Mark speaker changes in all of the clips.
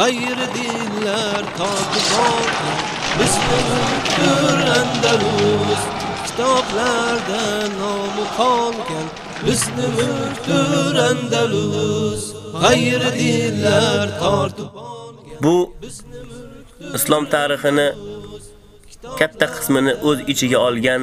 Speaker 1: g'ayri dinlar totib olgan bizni mulkdir Andalus kitoblarda nomi qolgan bizni mulkdir Andalus g'ayri dinlar tortib olgan
Speaker 2: Bu islom tarixini katta qismini o'z ichiga olgan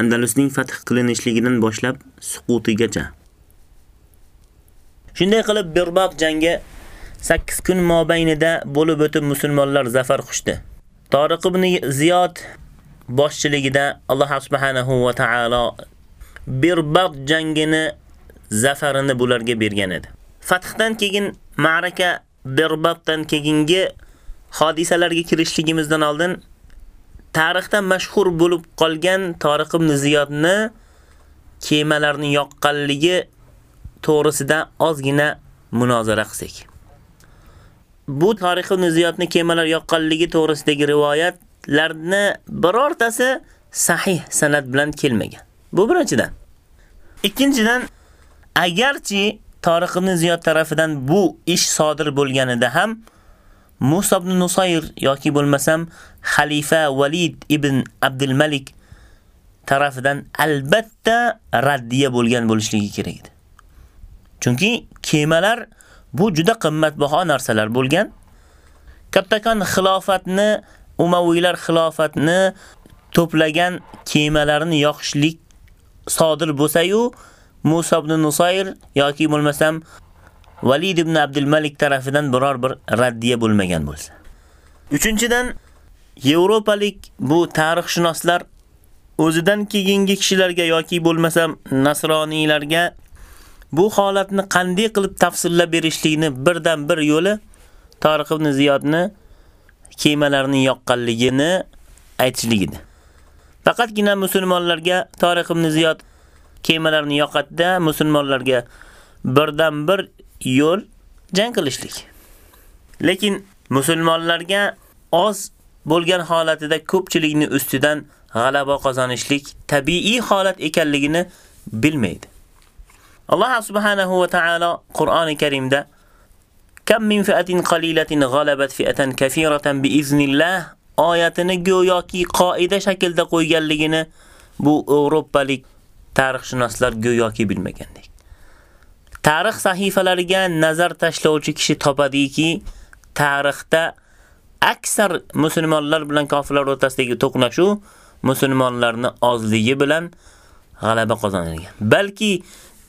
Speaker 2: Andalusning fath qilinishligidan boshlab suqutigacha. Shunday qilib Birbaq jangi 8 kun mobaynida bo'lib o'tib musulmonlar zafar quchdi. Tariq ibn Ziyod boshchiligida Alloh subhanahu va taolo Birbaq jangini zafarini bularga bergan edi. Fathdan keyin ma'raka Birbaqdan keyingi hodisalarga kirishligimizdan oldin tarixda mashhur bo'lib qolgan Tariq ibn Ziyodni kemalarni yoqqanligi to'g'risida ozgina munozara qilsak. Bu Tariq ibn Ziyodni kemalar yoqqanligi to'g'risidagi rivoyatlarni birortasi sahih sanad bilan kelmagan. Bu birinchidan. Ikkinchidan, agarchi Tariq ibn Ziyod tarafidan bu ish sodir bo'lganida ham Musa ibn Nusayr yoki bo'lmasam xalifa Valid ibn Abdul Malik tarafidan albatta raddiya bo'lgan bo'lishligi kerak edi. Chunki kemalar bu juda qimmatbaho narsalar bo'lgan. Kattakon xilofatni, Umaviylar xilofatni to'plagan kemalarni yoqishlik sodir bo'lsa-yu, Musa ibn Nusayr yoki bo'lmasam Valid ibn Abdul Malik tarafidan biror bir raddiya bo'lmagan bo'lsa. Uchinchidan Yevropalik bu tarixshunoslar o'zidan keyingi kishilarga yoki bo'lmasam nasroniylarga bu holatni qanday qilib tafsirlab berishlikni birdan bir yo'li Tariq ibn Ziyodni kemalarni yoqqanligini aytishligidi. Faqatgina musulmonlarga Tariq ibn Ziyod kemalarni yoqatda musulmonlarga birdan bir yo'l jang qilishlik. Lekin musulmonlarga oz bo'lgan holatida ko'pchilikni ustidan g'alaba qozonishlik tabiiy holat ekanligini bilmaydi. Alloh subhanahu va taolo Qur'oni Karimda Kam min fi'atin qalilatin g'alabat fi'atan kaseeratan biiznillah oyatini go'yoki qoida shaklda qo'yganligini bu Yevropalik tarixshunoslar go'yoki bilmagandek. Tarix sahifalariga nazar tashlovchi kishi topadiki, tarixda aksar musulmonlar bilan kofirlar o'rtasidagi to'qnashuv musulmonlarni ozligi bilan g'alaba qozonilgan. Balki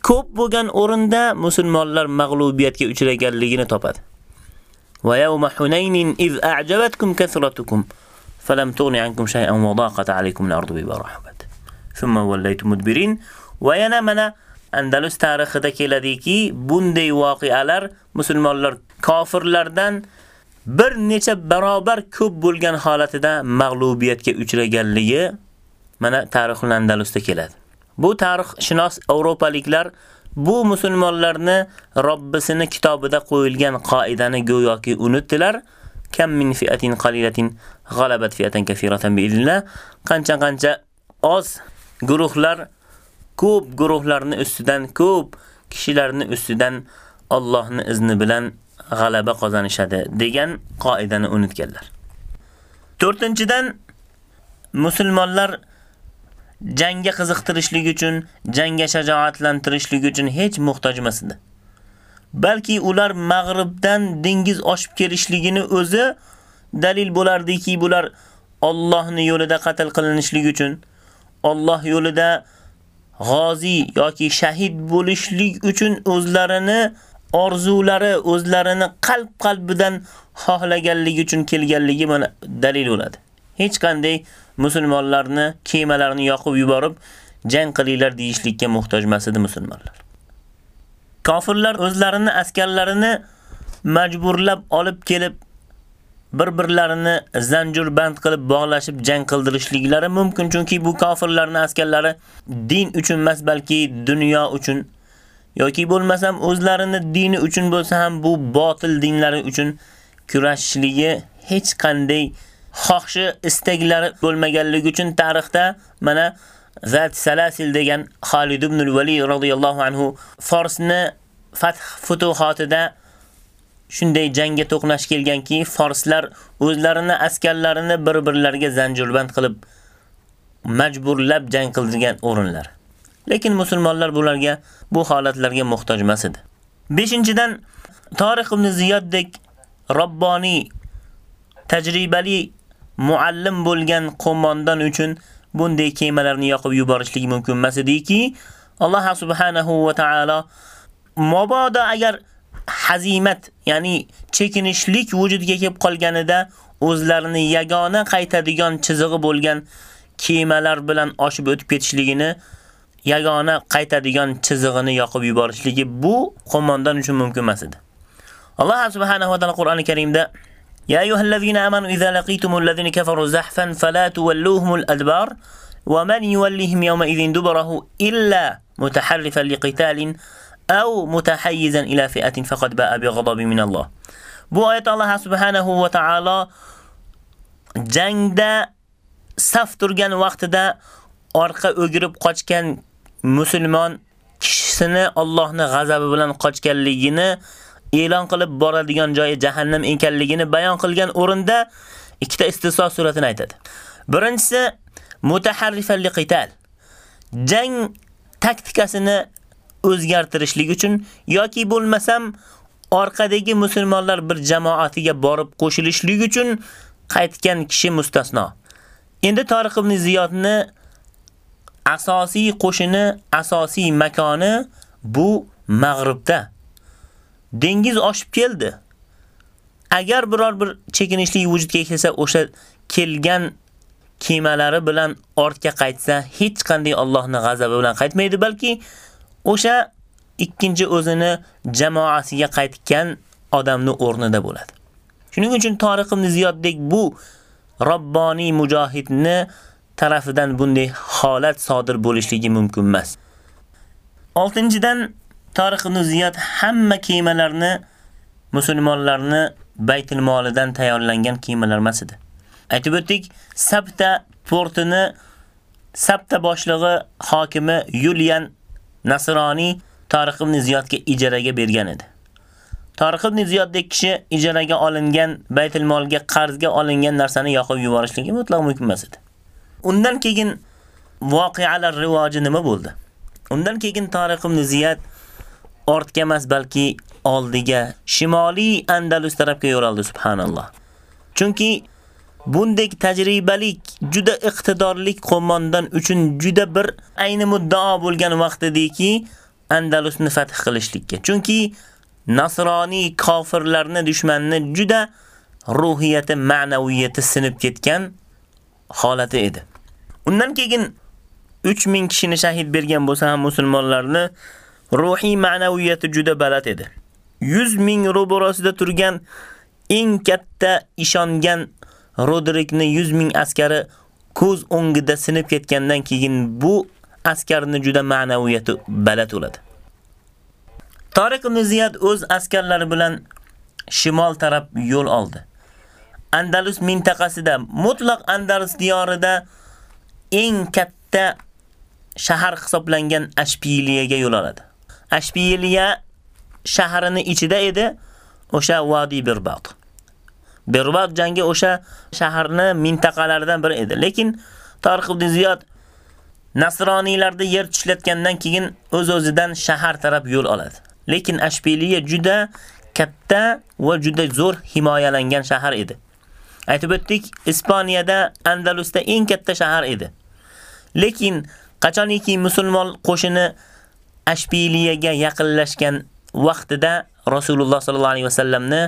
Speaker 2: ko'p bo'lgan o'rinda musulmonlar mag'lubiyatga uchraganligini topadi. Va yawma Hunaynin iz a'jabatkum kasratukum falam tughni ankum shay'an wa daqat alaykum al-ardu bima rahabat. Thumma wallaytum mudbirin. Va yana mana Andalus tarixida keladiki, bunday voqealar musulmonlar kofirlardan bir necha barobar ko'p bo'lgan holatida mag'lubiyatga uchraganligi mana tarixul Andalusda keladi. Bu tarix shinos Yevropaliklar bu musulmonlarni Robbisini kitobida qo'yilgan qoidani go'yoki unutdilar. Kam min fi'atin qalilatin g'alabat fi'atan kaseeratan bi'illah. Qancha-qancha oz guruhlar ko'p guruhlarni ustidan ko'p kishilarni ustidan Allohning izni bilan g'alaba qozonishadi degan qoidani unutganlar. 4-dan musulmonlar jangga qiziqtirishlik uchun, jangga shajoatlantirishlik uchun hech muhtoj emas edi. Balki ular mag'ribdan dengiz oshib kelishligini o'zi dalil bo'lardiki, bular Allohning yo'lida qatl qilinishligi uchun Alloh yo'lida g'ozi yoki shahid bo'lishlik uchun o'zlarini orzulari, o'zlarini qalb-qalbidan xohlaganligi uchun kelganligi mana dalil bo'ladi. Hech qanday musulmonlarni kemalarini yoqib yuborib jang qilinglar deyishlikka muhtoj emas edi musulmonlar. Kofirlar o'zlarini askarlarini majburlab olib kelib bir-birlarini zanjurband qilib bog'lashib jang qildirishliklari mumkin, chunki bu kofirlarning askarlari din uchun emas, balki dunyo uchun yoki bo'lmasam o'zlarini dini uchun bo'lsa ham bu botil dinlari uchun kurashishligi hech qanday xohishi, istaklari bo'lmaganligi uchun tarixda mana Zat Salasil degan Khalid ibn al-Vali radhiyallohu anhu Forsni fath futuhatida shunday jangga to'qnash kelganki, forslar o'zlarini askarlarini bir-birlariga zanjirband qilib majburlab jang qildirgan o'rinlar. Lekin musulmonlar bularga bu holatlarga muhtoj emas edi. 5-dan Tariq ibn Ziyoddek Robboniy tajribali muallim bo'lgan qo'mondan uchun bunday kemalarni yoqib yuborishlik mumkin emas ediki, Alloh subhanahu va taolo mabodo agar hazimat, ya'ni chekinishlik vujudga kelib qolganida o'zlarini yagona qaytadigan chizig'i bo'lgan kemalar bilan oshib o'tib ketishligini yagona qaytadigan chizig'ini yoqib yuborishligi bu qo'mondan uchun mumkin emas edi. Alloh subhanahu va taolo Qur'oni Karimda Ya ayyuhallazina amanu idza laqitumul ladzina kafaru zahfan fala tuwalluhumul adbar wa man yuwallihim yawma idhin dubarahu illa mutaharrifan أو متحيزا إلى فئة فقد باء بغضب من الله Bu oyat Alloh subhanahu va taolo jangda saf turgan vaqtida orqa o'girib qochgan musulmon kishisini Allohning g'azabi bilan qochganligini e'lon qilib boradigan joyi jahannam ekanligini bayon qilgan o'rinda ikkita istisno suratini aytadi. Birinchisi mutaharrifan liqital. Jang taktikasini o'zgartirishlik uchun yoki bo'lmasam orqadagi musulmonlar bir jamoatiga borib qo'shilishlik uchun qaytgan kishi mustasno. Endi Tariq ibn Ziyodni asosiy qo'shini, asosiy makoni bu Mag'ribda. Dengiz oshib keldi. Agar biror bir chekinishlik vujudga kelsa, o'sha kelgan kemalari bilan ortga qaytsa, hech qanday Allohning g'azabi bilan qaytmaydi, balki o'sha ikkinchi o'zini jamoasiga qaytgan odamni o'rnida bo'ladi. Shuning uchun Tariq ibn Ziyoddek bu Robboniy mujohidni tarafidan bunday holat sodir bo'lishligi mumkin emas. 6-dan Tariq ibn Ziyod hamma kiyimlarni musulmonlarni Baytul Molidan tayyorlangan kiyimlar emas edi. Aytib o'tdik, Sabta portini Sabta boshlig'i hokimi Yulian Nasroniy Tariq ibn Ziyodga ijaraga bergan edi. Tariq ibn Ziyoddek kishi ijaraga olingan Baytul Molga qarzga olingan narsani yoqib yuborishligi mutlaq mumkin emas edi. Undan keyin voqealar rivoji nima bo'ldi? Undan keyin Tariq ibn Ziyod ortga emas, balki oldiga, shimoliy Andalus tarafga yo'l oldi subhanalloh. Chunki Bundek tajribalik, juda iqtidorlik qo'mondan uchun juda bir ayni muddao bo'lgan vaqtidagi Andalusni fath qilishlikka. Chunki nasroniy kofirlarni dushmanni juda ruhiyati, ma'naviyati sinib ketgan holati edi. Undan keyin 3000 kishini shahid bergan bo'lsa ham musulmonlarni ruhiy ma'naviyati juda baland edi. 100 ming rubrosida turgan eng katta ishongan Rodrikni 100 ming askari ko'z o'ngida sinib ketgandan keyin bu askarni juda ma'naviyati baland bo'ladi. Tariq ibn Ziyad o'z askarlari bilan shimol taraf yo'l oldi. Andalus mintaqasida, mutlaq Andalus diyorida eng katta shahar hisoblangan Ashpiliyaga yo'l oladi. Ashpiliya shaharining ichida edi o'sha Vadi Birbat. Berbat jangi o'sha shaharni mintaqalaridan biri edi. Lekin Tariq ibn Ziyod Nasroniylarda yer tishlatgandan keyin o'z-o'zidan shahar taraf yo'l oladi. Lekin Ashbiliya juda katta va juda zo'r himoyalangan shahar edi. Aytib o'tdik, Ispaniyada, Andalusda eng katta shahar edi.
Speaker 3: Lekin qachoniki musulmon qo'shini Ashbiliyaga yaqinlashgan vaqtida Rasululloh sollallohu alayhi vasallamni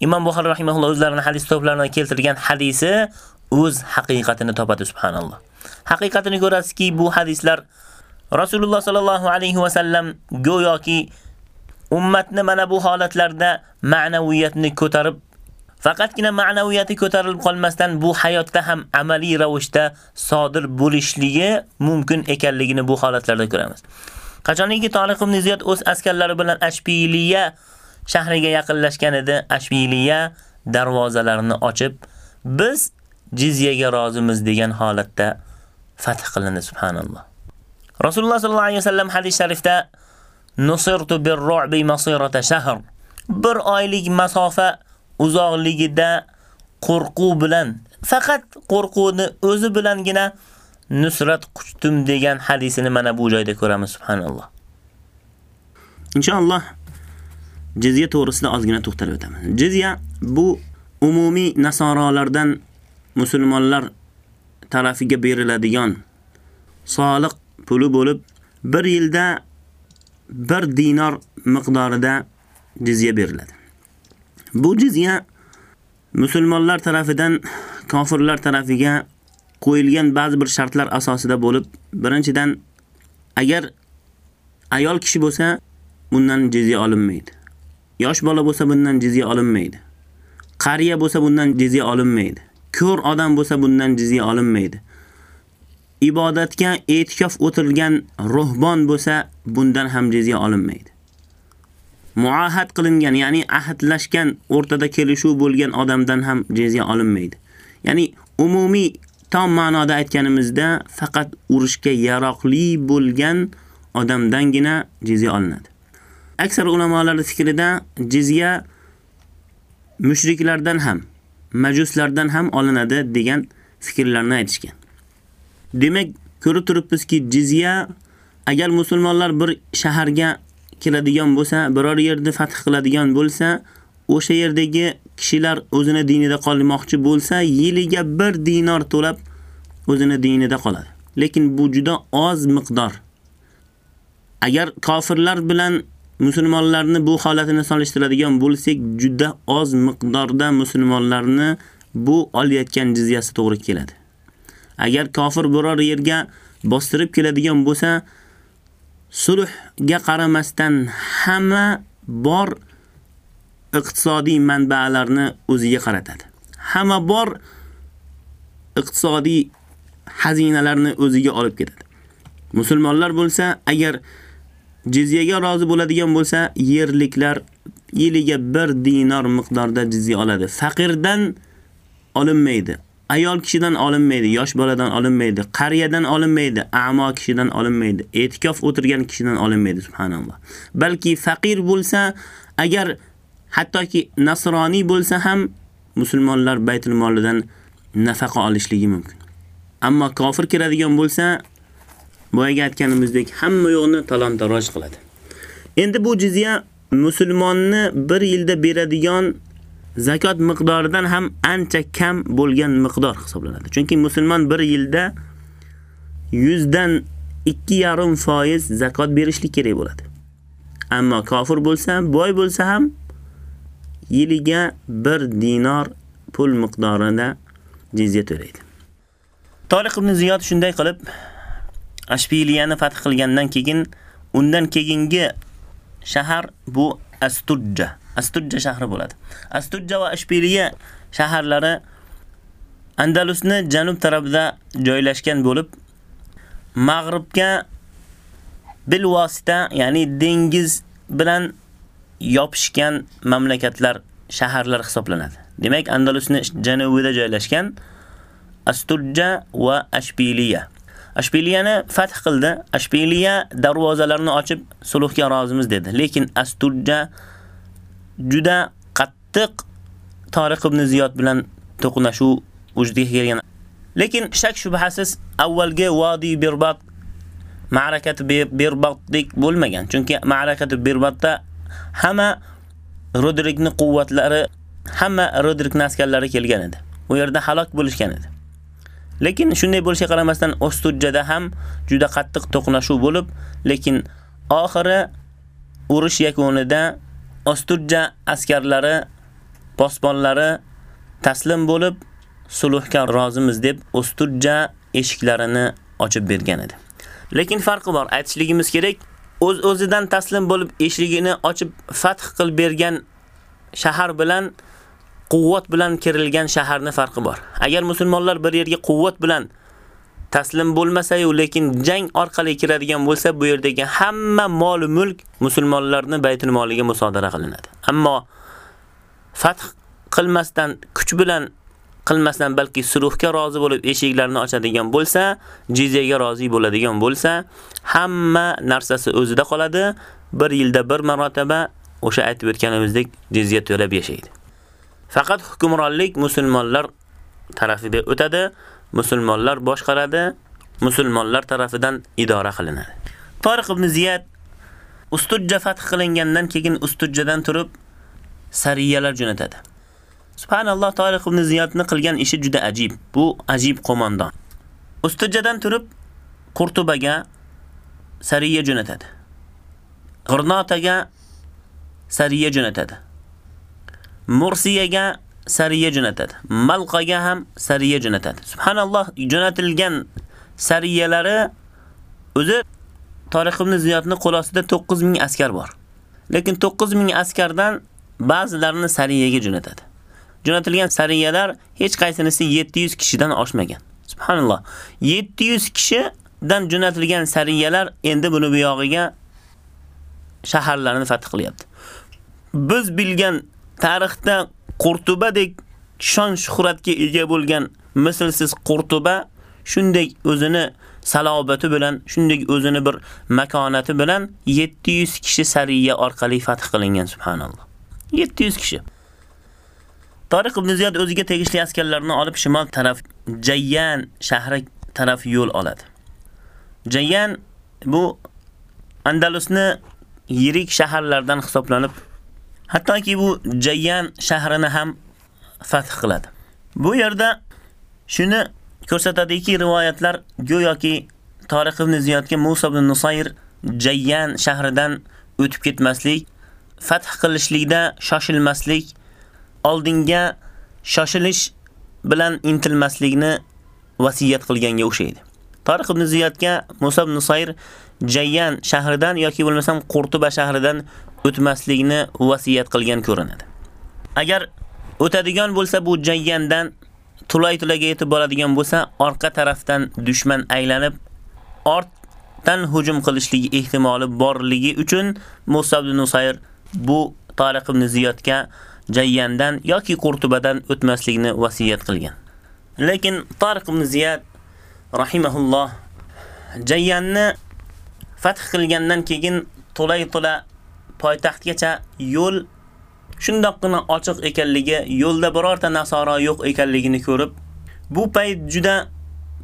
Speaker 3: Imom Buxoriy rahimahulloh o'zlarining hadis kitoblarida keltirgan hadisi o'z haqiqatini topadi subhanalloh. Haqiqatini ko'rasizki, bu hadislar Rasululloh sallallohu alayhi va sallam go'yoki ummatni mana bu holatlarda ma'naviyatni ko'tarib Faqatgina ma'naviyati ko'tarilib qolmasdan bu hayotda ham amaliy ravishda sodir bo'lishligi mumkin ekanligini bu holatlarda ko'ramiz. Qachoniki Toliq ibn Ziyod o'z askarlari bilan Ashbiliya shahriga yaqinlashgan edi, Ashbiliya darvozalarini ochib, biz jizyaga rozimiz degan holatda fath qilindi subhanalloh. Rasululloh sallallohu alayhi vasallam hadis sharifda nusirtu bir-ru'bi masirata shahr. Bir oylik masofa uzoqligida qo'rquv bilan, faqat qo'rquvni o'zi bilangina nusrat quchdim degan hadisini mana bu joyda ko'ramiz subhanalloh.
Speaker 2: Inshaalloh jizya to'g'risida ozgina to'xtalib o'tamiz. Jizya bu umumiy nasoralardan musulmonlar tarafiga beriladigan soliq puli bo'lib, bir yilda 1 dinar miqdorida jizya beriladi. Bu jizya musulmonlar tarafidan kofirlar tarafiga qo'yilgan ba'zi bir shartlar asosida bo'lib, birinchidan agar ayol kishi bo'lsa, bundan jizya olinmaydi. Yosh bola bo'lsa, bundan jizya olinmaydi. Qariya bo'lsa, bundan jizya olinmaydi. Ko'r odam bo'lsa, bundan jizya olinmaydi. Ibodatga e'tikof o'tirilgan ruhbon bo'lsa, bundan ham jizya olinmaydi. muahad qilingan, ya'ni ahdlashgan, o'rtada kelishuv bo'lgan odamdan ham jizya olinmaydi. Ya'ni umumiy tom ma'noda aytganimizda faqat urushga yaroqli bo'lgan odamdangina jizya olinadi. Aksar ulamolar fikrida jizya mushriklardan ham, majuslardan ham olinadi degan fikrlarni aytishgan. Demak, ko'rib turibmizki, jizya agar musulmonlar bir shaharga kiradigan bo'lsa, biror yerni fath qiladigan bo'lsa, o'sha yerdagi kishilar o'zini dinida qolmoqchi bo'lsa, yiliga 1 dinar to'lab o'zini dinida qoladi. Lekin bu juda oz miqdor. Agar kofirlar bilan musulmonlarni bu holatini solishtiradigan bo'lsak, juda oz miqdorda musulmonlarni bu olayotgan jizyasi to'g'ri keladi. Agar kofir biror yerga bostirib keladigan bo'lsa, sulhga qaramasdan hamma bor iqtisodiy manbalarni o'ziga qaratadi. Hamma bor iqtisodiy xazinalarni o'ziga olib ketadi. Musulmonlar bo'lsa, agar jizyaga rozi bo'ladigan bo'lsa, yerliklar yiliga 1 dinar miqdorda jizya oladi. Faqirdan olinmaydi. ayol kishidan olinmaydi, yosh boladan olinmaydi, qariyadan olinmaydi, a'mo kishidan olinmaydi, e'tikof o'tirgan kishidan olinmaydi subhanalloh. Balki faqir bo'lsa, agar hattoki nasroniy bo'lsa ham musulmonlar baytul molidan nafaqa olishligi mumkin. Ammo kofir kiradigan bo'lsa, boyaga aytganimizdek hamma yo'qni talon-taroj qiladi. Endi bu jizya musulmonni 1 yilda beradigan zakot miqdoridan ham ancha kam bo'lgan miqdor hisoblanadi. Chunki musulmon 1 yilda 100 dan 2.5% zakot berishlik kerak bo'ladi. Ammo kofir bo'lsa, boy bo'lsa ham yiliga 1 dinar pul miqdorida jizya to'laydi. Tariq ibn Ziyod shunday qilib Ashbiliyani fath qilgandan keyin undan keyingi shahar bu Astujja Astujja shahri bo'ladi. Astujja va Ashbiliya shaharlari Andalusni janub tarafida joylashgan bo'lib, mag'ribga bil vosita, ya'ni dengiz bilan yopishgan mamlakatlar, shaharlar hisoblanadi. Demak, Andalusni janubida joylashgan Astujja va Ashbiliya. Ashbiliyani fath qildi. Ashbiliya darvozalarini ochib sulhga rozimiz dedi. Lekin Astujja juda qattiq Tariq ibn Ziyod bilan to'qnashuv vujudga kelgan. Lekin shak shubhasiz avvalgi Vodi Birbat ma'rakati Birbatdek bo'lmagan. Chunki ma'rakati Birbatda hamma Rodrikni quvvatlari, hamma Rodrikning askarlari kelgan edi. U yerda halok bo'lishgan edi. Lekin shunday bo'lishiga qaramasdan Ostujjada ham juda qattiq to'qnashuv bo'lib, lekin oxiri urush yakunida Ostujja askarlari, posbonlari taslim bo'lib, sulhga rozimiz deb Ostujja eshiklarini ochib bergan edi. Lekin farqi bor, aytishligimiz kerak, o'z-o'zidan taslim bo'lib eshigini ochib fath qilib bergan shahar bilan quvvat bilan kirilgan shaharni farqi bor. Agar musulmonlar bir yerga quvvat bilan taslim bo'lmasa-yu, lekin jang orqali kiradigan bo'lsa, bu yerdagi hamma mol mulk musulmonlarning baytul moliga musodara qilinadi. Ammo fath qilmasdan, kuch bilan qilmasdan balki suruhga rozi bo'lib eshiklarni ochadigan bo'lsa, jizyaga rozi bo'ladigan bo'lsa, hamma narsasi o'zida qoladi. Bir yilda bir marotaba o'sha aytib o'tganimizdek jizya to'lab yashaydi. Faqat hukmronlik musulmonlar tarafiga o'tadi. musulmonlar boshqaradi, musulmonlar tarafidan idora qilinadi. Tariq ibn Ziyad Ustujja fath qilingandan keyin Ustujjadan turib sariyalar jo'natadi. Subhanalloh, Tariq ibn Ziyadni qilgan ishi juda ajib. Bu ajib qo'mondon. Ustujjadan turib Qurtubaga sariya jo'natadi. G'irnotaga sariya jo'natadi. Mursiyaga sariya jo'natadi. Malqaga ham sariya jo'natadi. Subhanalloh, jo'natilgan sariyalari o'zi Tariq ibn Ziyodning qo'l ostida 9000 askar bor. Lekin 9000 askardan ba'zilarini sariyaga jo'natadi. Jo'natilgan sariyalar hech qaysinisi 700 kishidan oshmagan. Subhanalloh. 700 kishidan jo'natilgan sariyalar endi buni bu yog'iga shaharlarni fath qilyapti. Biz bilgan tarixda Qurtubadek shon shuhratga ega bo'lgan mislsiz Qurtuba shunday o'zini salobati bilan, shunday o'zini bir makonati bilan 700 kishi sariya orqali fath qilingan subhanalloh. 700 kishi. Tariq ibn Ziyod o'ziga tegishli askarlarni olib shimol taraf Jayyan shahri taraf yo'l oladi. Jayyan bu Andalusni yirik shaharlardan hisoblanib Hattoki bu Jayyan shahrini ham fath qiladi. Bu yerda shuni ko'rsatadiki, rivoyatlar go'yoki Tariq ibn Ziyodga Musa ibn Nusayr Jayyan shahridan o'tib ketmaslik, fath qilishlikda shoshilmaslik, oldinga shoshilish bilan intilmaslikni vasiyat qilganga o'xshaydi. Tariq ibn Ziyodga Musa ibn Nusayr Jayyan shahridan yoki bo'lmasam Qurtuba shahridan o'tmaslikni vasiyat qilgan ko'rinadi. Agar o'tadigan bo'lsa bu Jayyandan Tulay-Tulaga yetib boradigan bo'lsa, orqa tarafdan dushman aylanib ortdan hujum qilishligi ehtimoli borligi uchun Musab ibn Nusayr bu Tariq ibn Ziyodga Jayyandan yoki Qurtubadan o'tmaslikni vasiyat qilgan. Lekin Tariq ibn Ziyod rahimahulloh Jayyanni fath qilgandan keyin Tulay-Tula poytaxtgacha yo'l shundoqqina ochiq ekanligi, yo'lda birorta nasoro yo'q ekanligini ko'rib, bu payt juda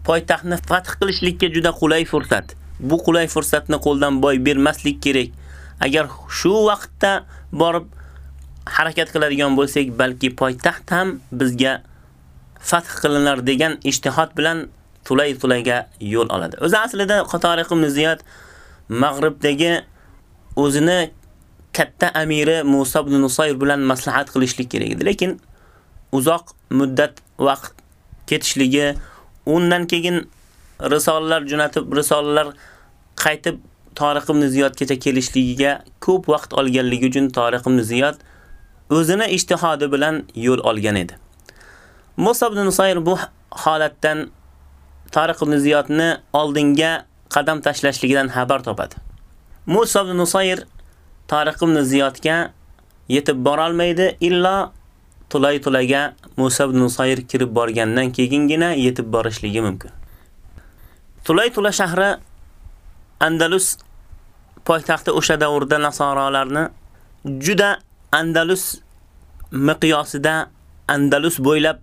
Speaker 2: poytaxtni fath qilishlikka juda qulay fursat. Bu qulay fursatni qo'ldan boy bermaslik kerak. Agar shu vaqtda borib harakat qiladigan bo'lsak, balki poytaxt ham bizga fath qilinar degan ijtihod bilan tulay-tulayga yo'l oladi. O'zi aslida Qatariq ibn Mag'ribdagi o'zini katta amiri Musa ibn Nusayr bilan maslahat qilishlik kerak edi, lekin uzoq muddat vaqt ketishligi, undan keyin risolalar jo'natib, risolalar qaytib Tariq ibn Ziyodgacha kelishligiga ko'p vaqt olganligi uchun Tariq ibn Ziyod o'zini ijtihodi bilan yo'l olgan edi. Musa ibn Nusayr bu holatdan Tariq ibn Ziyodni oldinga qadam tashlashligidan xabar topadi. Musa ibn Nusayr Tariq ibn Ziyodga yetib bora olmaydi illa Tulay-Tulaga Musa ibn Nusayr kirib borgandan keyingina yetib borishligi mumkin. Tulay-Tula shahri Andalus poytaxti o'sha davrda nasoralarni juda Andalus miqyosida Andalus bo'ylab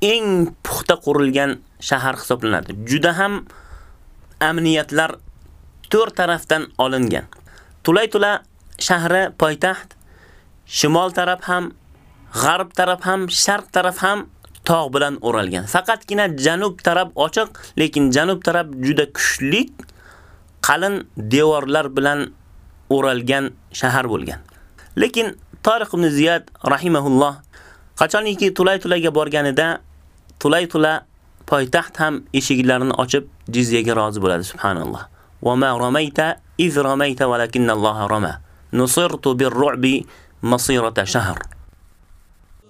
Speaker 2: eng puxta qurilgan shahar hisoblanadi. Juda ham amniyatlar to'rt tarafdan olingan. Tulay-Tula shahri poytaxt shimol taraf ham, g'arb taraf ham, sharq taraf ham tog' bilan o'ralgan. Faqatgina janub taraf ochiq, lekin janub taraf juda kuchli qalin devorlar bilan o'ralgan shahar bo'lgan. Lekin Tariq ibn Ziyad rahimahulloh qachoniki Tulay-Tulayga borganida Tulay-Tula poytaxt ham eshiklarini ochib jizyaga rozi bo'ladi subhanalloh. Va ma ramayta iz ramayta walakinalloha rama. Nusirtu bir-ru'bi masirata shahr.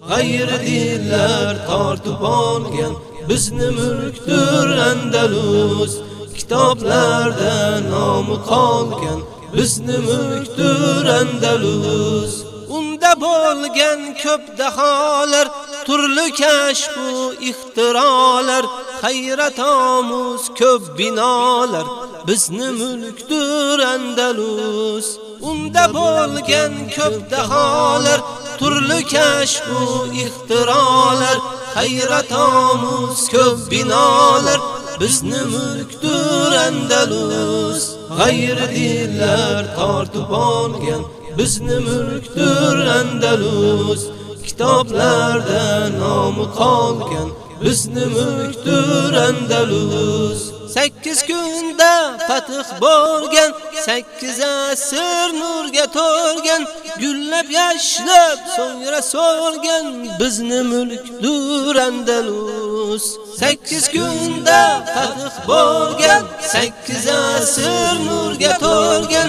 Speaker 1: G'ayri dinlar tortib olgan bizni mulkdir Andalus. Kitoblarda nomi qolgan bizni mulkdir Andalus. Unda bo'lgan ko'p daholar, turli kashf va ixtirolar, hayrat omuz ko'p binolar bizni mulkdir Andalus. Unda bo'lgan ko'p daholar, turli kashf u ixtirolar, hayrat omuz ko'p binolar bizni mulkdir Andalus. G'ayri dinlar tortib olgan bizni mulkdir Andalus. Kitoblarda nomi qolgan bizni mulkdir Andalus. 8 kunda fath bo'lgan, 8 asr nurga to'lgan, gullab yashnab so'ngra so'lgan bizni mulkdir Andalus. 8 kunda fath bo'lgan, 8 asr nurga to'lgan,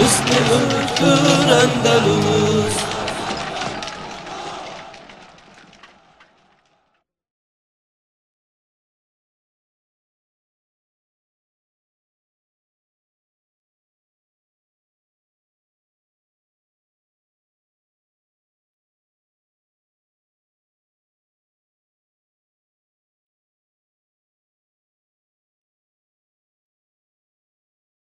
Speaker 1: bizni mulkdir Andalus.